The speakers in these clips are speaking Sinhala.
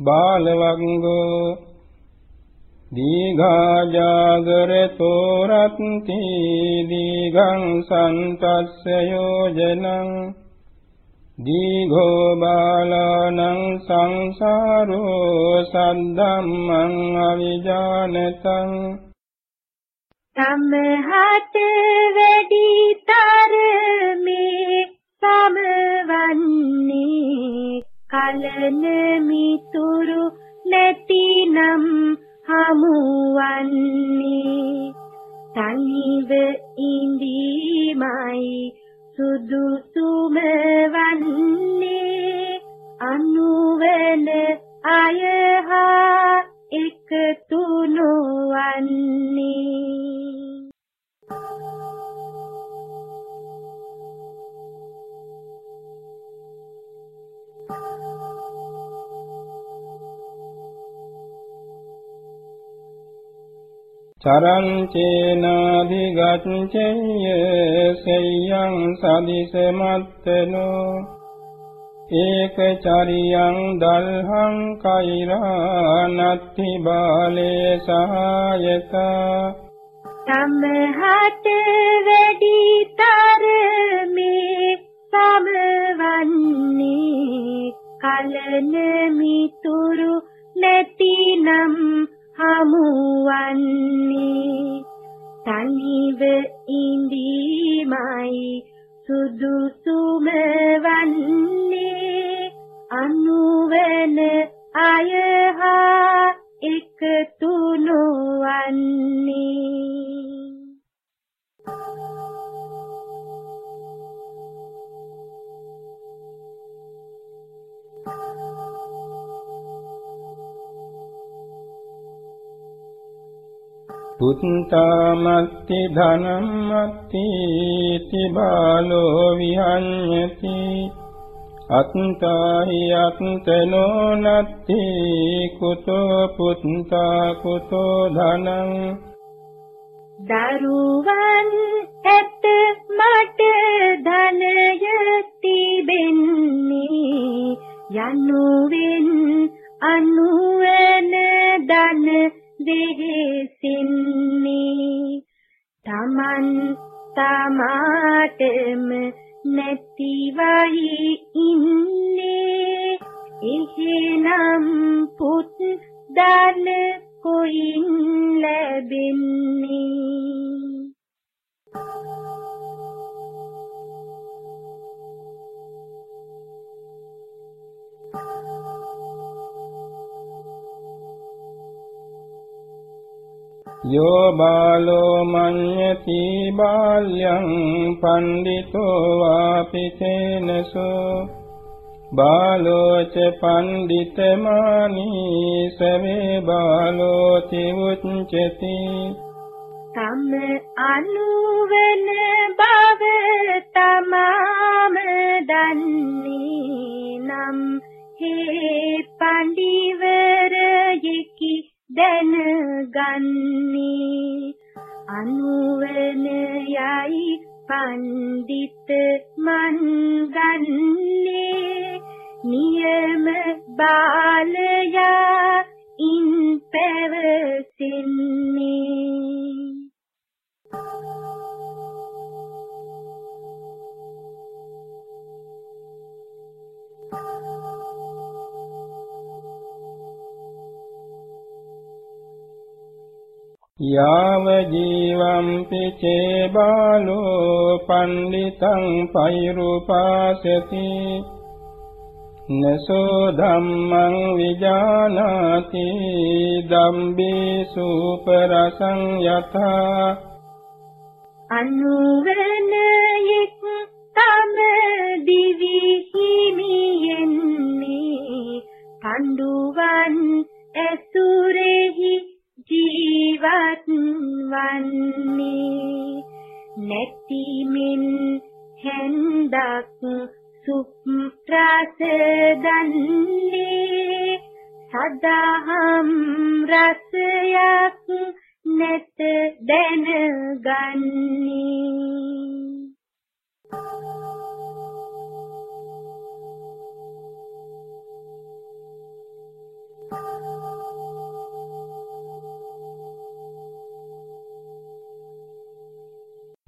බාලවංගෝ දීඝාජාගරතෝ රත්ති දීඝං සන්තස්ස යෝජනං දීඝෝ බාලානං සංසාරෝ සද්ධම්මං අවිජානතං සමහත වැඩි තරමේ සමවන්නේ කලන මිතුරු නැතිනම් හමුවන්නේ. තනිව ඉඳීමයි සුදුසුම චරං චේනාදිගච්ඡය සෙය්‍යං සදිස මත්තනෝ ඒක චරියං දල්හං කෛරානත්ති බාලේ සහායතා සමහත වැඩි තරමේ සමවන්නේ කලන මිතුරු නැතිනම් හමුවන්නේ. තනිව ඉඳීමයි සුදුසුම වන්නේ අනුවන අයහා එකතු නොවන්නේ පුත්තාමත්ති ධනම්මත්ති තිබාලෝ විහඤ්ඤති අත්තාහි අත්තනෝ නත්ති කුතෝ පුත්තා කුතෝ ධනං දරුවන් ඇත මට ධනය තිබෙන්නේ යනුවෙන් අනුවන ධන වෙහෙසින්නේ තමන් තමාටම නැතිවයි ඉන්නේ. එහෙනම් පුත් දාන කොයින් ලැබෙන්නේ? යෝ බාලෝ මඤ්ඤති බාල්‍යං පණ්ඩිතෝ වාපිතේනසෝ බාලෝ ච පණ්ඩිතමානී සවේ බාලෝ තිවුච්චති තම අනුවන බව තමාම දන්නේ නම් හේ පඬිවරයෙකි දැනගන්නේ. යාව ජීවම්පි චේ බාලෝ පණ්ඩිතං පෛරුපාසති. නසෝ ධම්මං විජානාති දම්බේ සූපරසං යථා. අනුවනයෙක්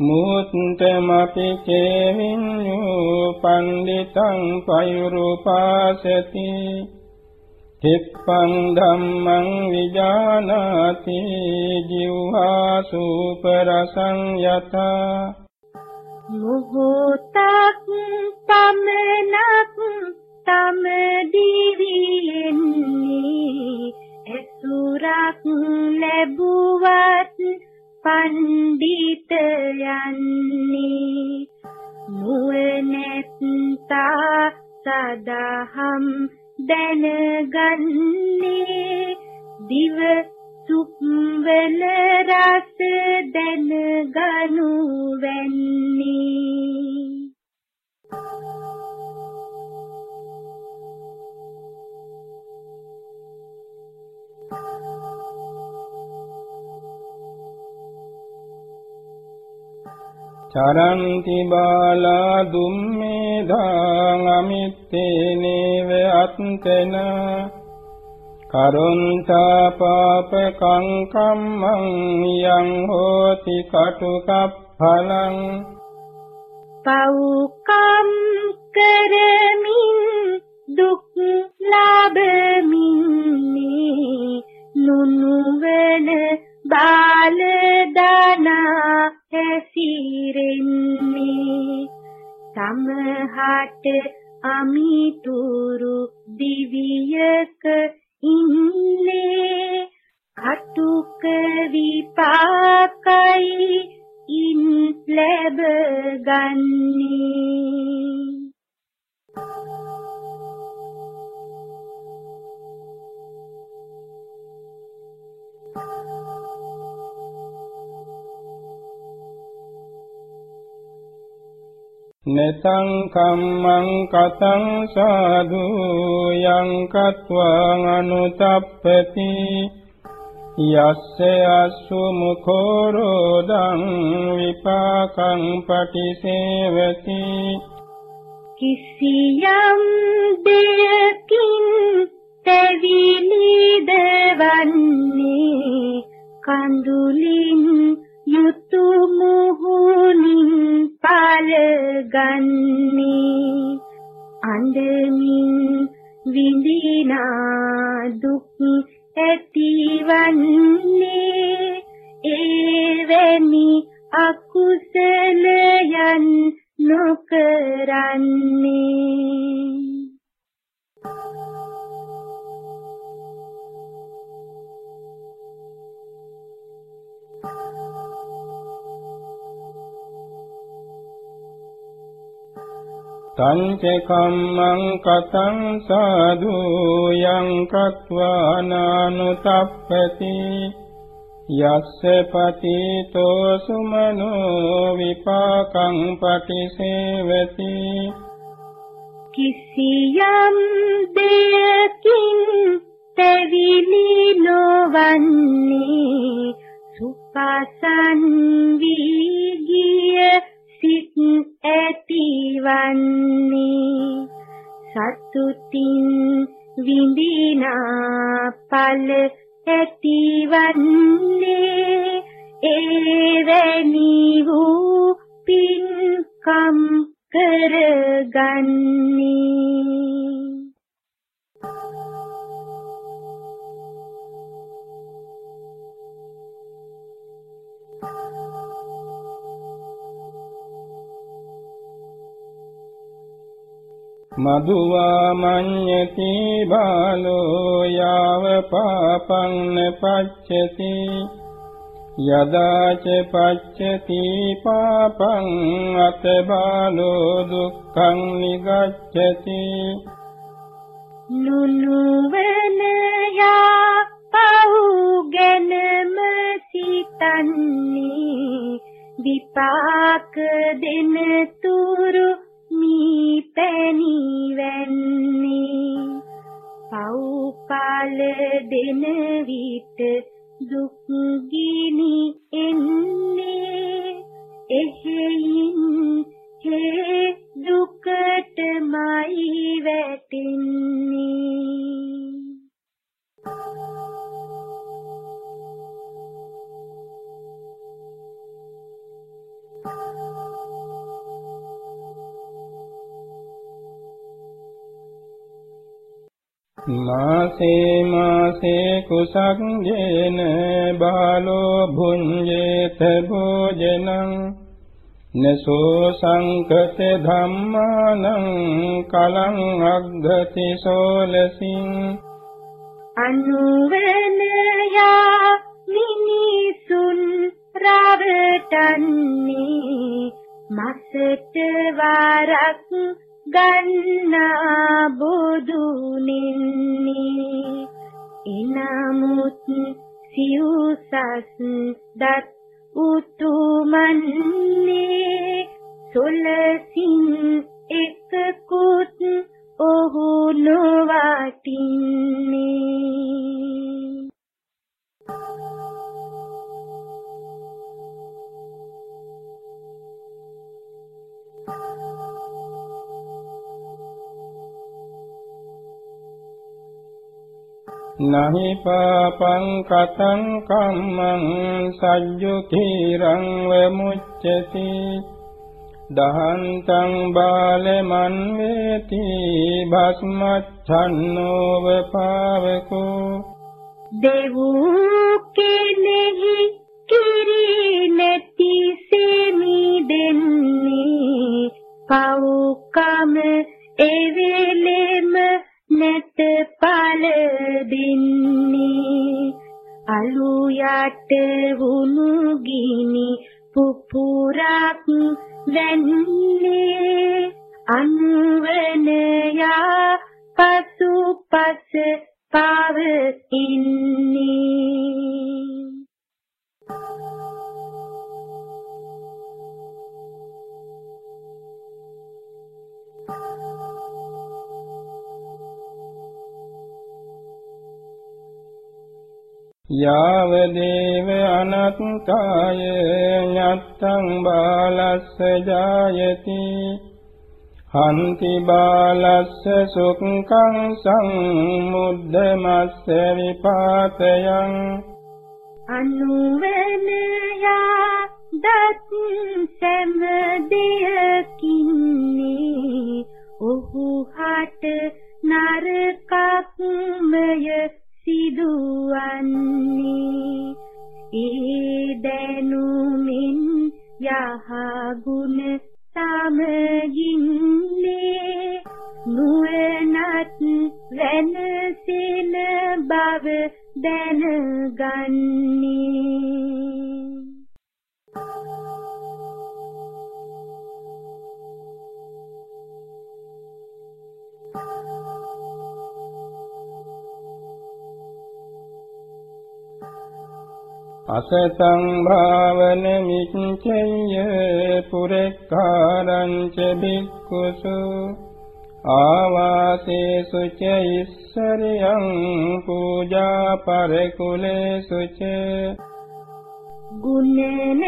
මුත්තමපි චේවිඤ්ඤෝ පණ්ඩිතං පයුරුපාසති. තිප්පං ධම්මං විජානාති ජීවහා සූපරසං යතා. මොහොතක් පමණක් තම දිවියෙන්නේ ඇසුරක් ලැබුවත් පණ්ඩිතයන්නේ නුවණැත්තා සදහම් දැනගන්නේ. දිව සුප්වල රස දැනගනු වෙන්නේ චරන්ති බාලා දුම්මේධාං අමිත්තේනේව අත්තන කරුන්තා පාපකං කම්මං යං හෝති කටුකප්ඵලං පව්කම් කරමින් දුක් ලැබමින්නේ නුනුවන බාල සමහට අමිතුරු දිවියක ඉන්නේ. කටුක විපාකයි ඉන් ලැබ ගන්නේ නතං කම්මං කතං සාදු යං කତ୍වාං අනුතප්පති යස්ස අස්සු මුඛෝ රෝදං විපාකං පටිසේවති කිසියම් දෙයකින් තැවිලි දවන්නේ කඳුලින් යුතු මුහුණින් පලගන්නේ. අන්දමින් විඳිනා දුක් ඇතිවන්නේ. එවැනි අකුසලයන් නොකරන්නේ. තංච කම්මං කතං සාදු යං කତ୍වානානුතප්පති යස්ස පතිතෝ සුමනෝ විපාකං පටිසේවති කිසියම් දෙයකින් තැවිලි නොවන්නේ සුපසන් වී ගිය සිත් ඇතිවන්නේ. සතුටින් විඳිනා ඵල ඇතිවන්නේ. එවැනි වූ පින්කම් කරගන්නේ. මදුවා මඤ්ඤති බාලෝ යාව පාපං නපච්චති යදාච පච්චති පාපං අත බාලෝ දුක්ඛං නිගච්ඡති නුනුවන යා පහුගෙනම සිතන්නේ විපාක දෙන තුරු මී පැණි වැන්නේ පව්පාල දෙන විට දුක් ගිනි මාසේ මාසේ කුසක්ජේන බාලෝ භුඤ්ජේත භෝජනං නසෝ සංකත ධම්මානං කලං අග්ගති සෝලසින් අනුවනයා මිනිසුන් රවටන්නේ මසට වරක් ගන්නා බුදු නින්නේ එනමුත් සිව්සස් දත් උතුමන්නේ සොලසින් නහි පාපං කතං කම්මං සජ්ජුතිරං වමුච්චති දහන්තං බාලමන් වේති භස්මච්ඡන්නෝව පාවකෝ දෙවූ කෙනෙහි කිරි නැති සෙමි දෙන්නේ පව්කම එවෙලෙම නැත පල දෙන්නේ. අලු යට වුණු ගිනි පුපුරක් වැන්නේ. අන්වනයා පසුපස පවතින්නේ. යාව දේව අනත්තාය ඤත්තං බාලස්ස ජායති හන්ති බාලස්ස සුක්ඛං සම්මුද්ධමස්ස විපාතයං අනුවනයා දත් සෑම දෙයකින්නේ ඔහු හට නරකක්මය සිදුවන්නේ. ඒ දැනුමින් යහගුණ සමගින්නේ. නුවණත් වෙනසෙන බව දැනගන්නේ. අසතං භාවන මිච්ඡය පුරෙක්කාරං ච භික්ඛුසු ආවාසේසු ච ඉස්සරියං පූජා පරකුලේසු ච ගුණ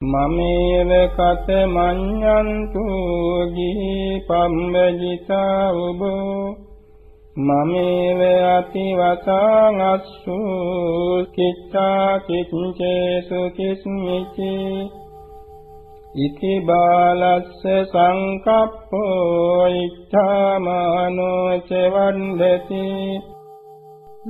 මමේව කත මඤ්ඤන්තු ගිහි පම්බජිතා උබෝ මමේව අතිවසං අස්සු කිච්ඡා කිච්ඡේසු කිස්මිචි ඉති බාලස්ස සංකප්පෝ ඉච්ඡාමානෝ ච වන්දති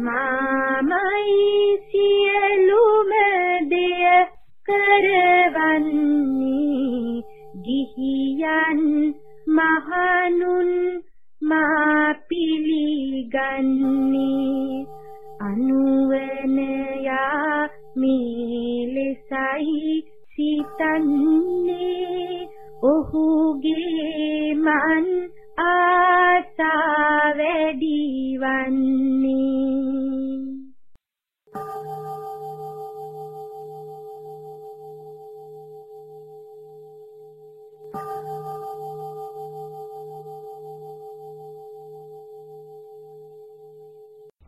මාමයි සියලුම දෙය කරවන්නේ ගිහියන් මහනුන් මා පිළිගන්නේ. අනුවනයා මේ ලෙසයි සිතන්නේ. ඔහුගේ මන් ආසා වැඩි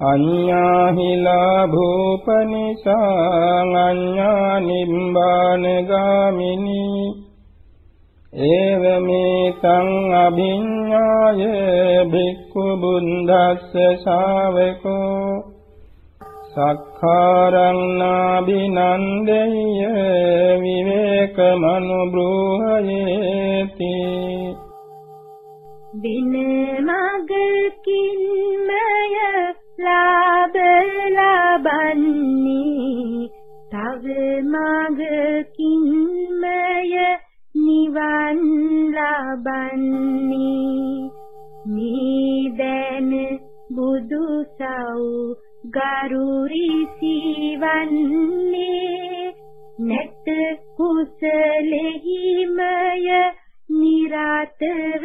අඤ්ඤාහිලා භූපනිසා අඤ්ඤා නිම්බාන ගාමිනී ඒවමේ තං අභිඤ්ඤාය භික්ඛු බුද්දස්ස ශාවකෝ සක්ඛාරං නාබිනන්දෙය්‍ය විවේකමනුබ්‍රූහයේති දින මගකින්මය ලබන්නේ තව මගකින්මය නිවන් ලබන්නේ. මේ දැන බුදු සව් ගරුරිසිවන්නේ නැත කුසලෙහිමය නිරතව